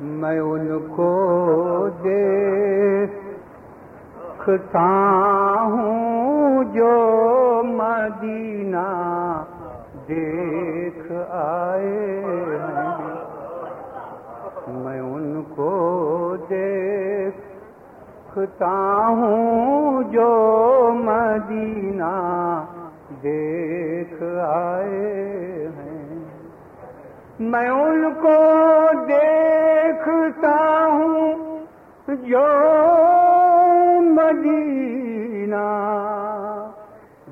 میں ان کو دیکھتا ہوں جو مدینہ دیکھ آئے ہیں۔ میں ان کو دیکھتا ہوں جو مدینہ دیکھ آئے ہیں۔ میں ان کو ہوں مدینہ۔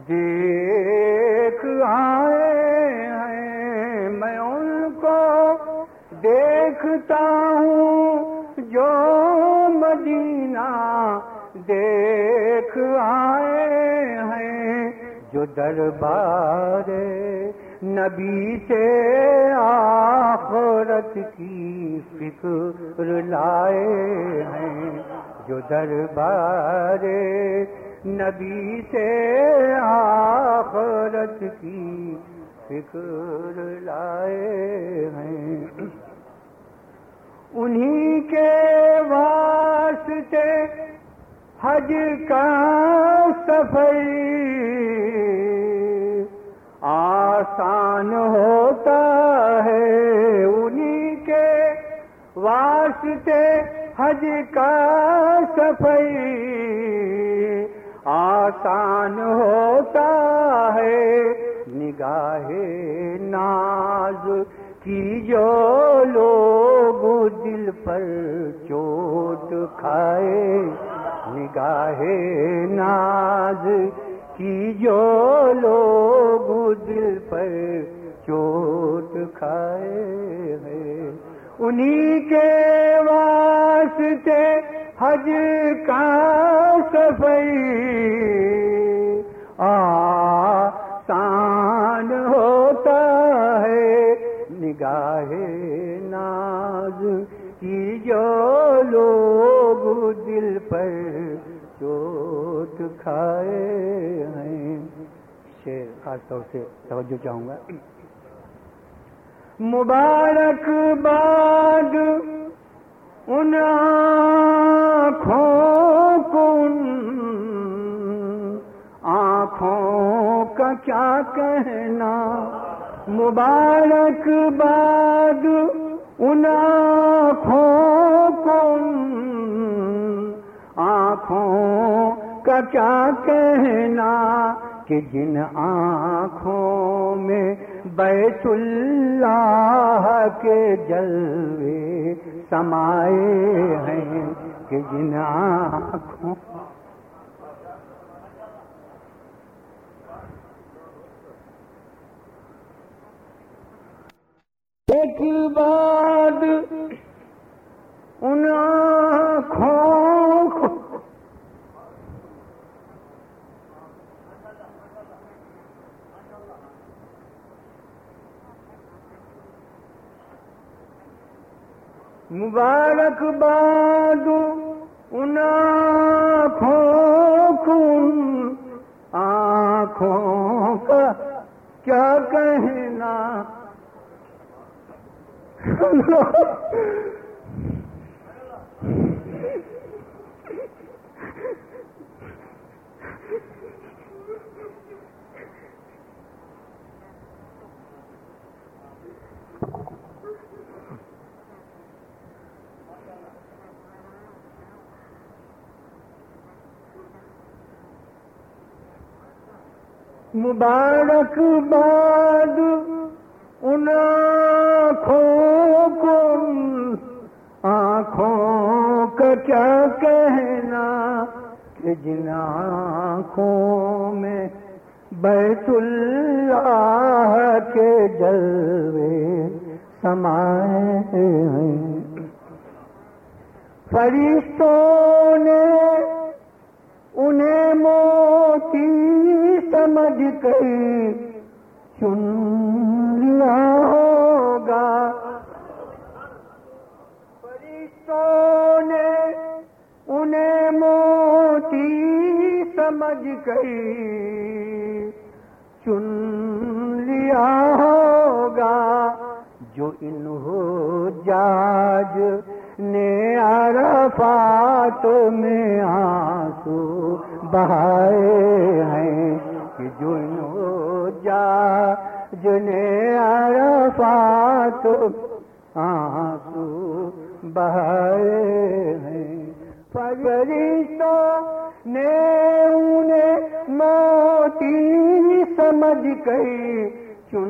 دیکھ آئے ہیں میں ان کو، دیکھتا ہوں جو مدینہ۔ دیکھ آئے ہیں جو دربار نبی سے آخرت کی فکر لائے ہیں جو دربار نبی سے آخرت کی فکر لائے ہیں۔ انہی کے واسطے حج کا سفر آسان ہوتا ہے انہی کے واسطے حج کا سفر آسان ہوتا ہے۔ نگاہ ناز کی جو لوگ دل پر چوٹ کھائے۔ نگاہ ناز کی جو لوگ دل پر چوٹ کھائے ہیں، انہی کے واسطے حج کا سفئی آسان ہوتا ہے۔ نگاہ ناز کی جو لوگ دل پر کھائے ہیں شیر، خاص طور سے توجہ چاہوں گا۔ مبارک باد ان آنکھوں کو آنکھوں کا کیا کہنا۔ مبارک باد ان آنکھوں کو آنکھوں کا کیا کہنا کہ جن آنکھوں میں بیت اللہ کے جلوے سمائے ہیں کہ جن آنکھوں ایک بعد مبارک باد ان آنکھوں کن آنکھوں کا کیا کہنا مبارک باد ان آنکھوں کو آنکھوں کا کیا کہنا کہ جن آنکھوں میں بیت اللہ کے جلوے سمائے ہیں۔ فرشتوں نے سمجھ کر چن لیا ہوگا۔ فرشتوں نے انہیں موتی سمجھ کر چن لیا ہوگا، جو انہوں جاج نے عرفات میں آنسو بہائے ہیں۔ کہ جنو جاج نے عرفات آنسو بہائے ہیں فرشتوں نے انہیں موتی سمجھ کر چن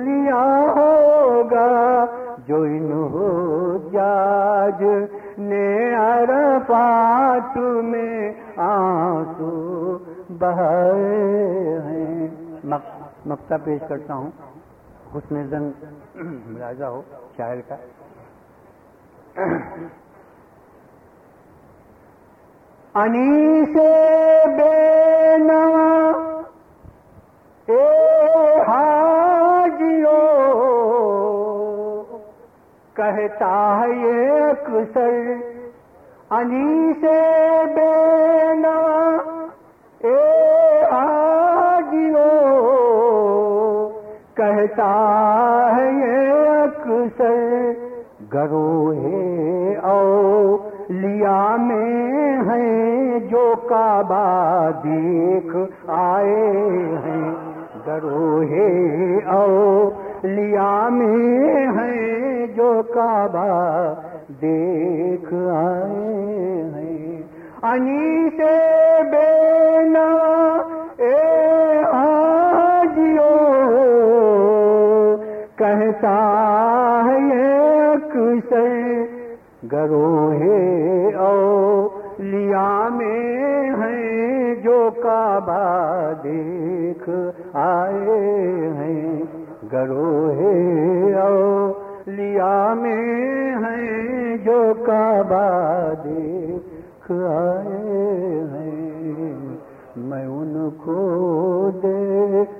لیا ہوگا جو ان ہو جاج نے عرفات میں آنسو بہائے ہیں مکتا پیش کرتا ہوں۔ حسن زن ملازہ ہو، شاعر کا۔ انی سے بے نوا اے حاجیو، کہتا ہے یہ اکثر انی سے بے نوا کہتا ہے یہ اکثر گروہ او لیا میں ہیں جو کعبہ دیکھ آئے ہیں گروہ او لیا میں ہیں جو کعبہ دیکھ آئے ہیں انی سے گروہ او لیا میں ہیں جو کعبہ دیکھ آئے ہیں گروہ او لیا میں ہیں جو کعبہ دیکھ آئے ہیں میں ان کو دیکھ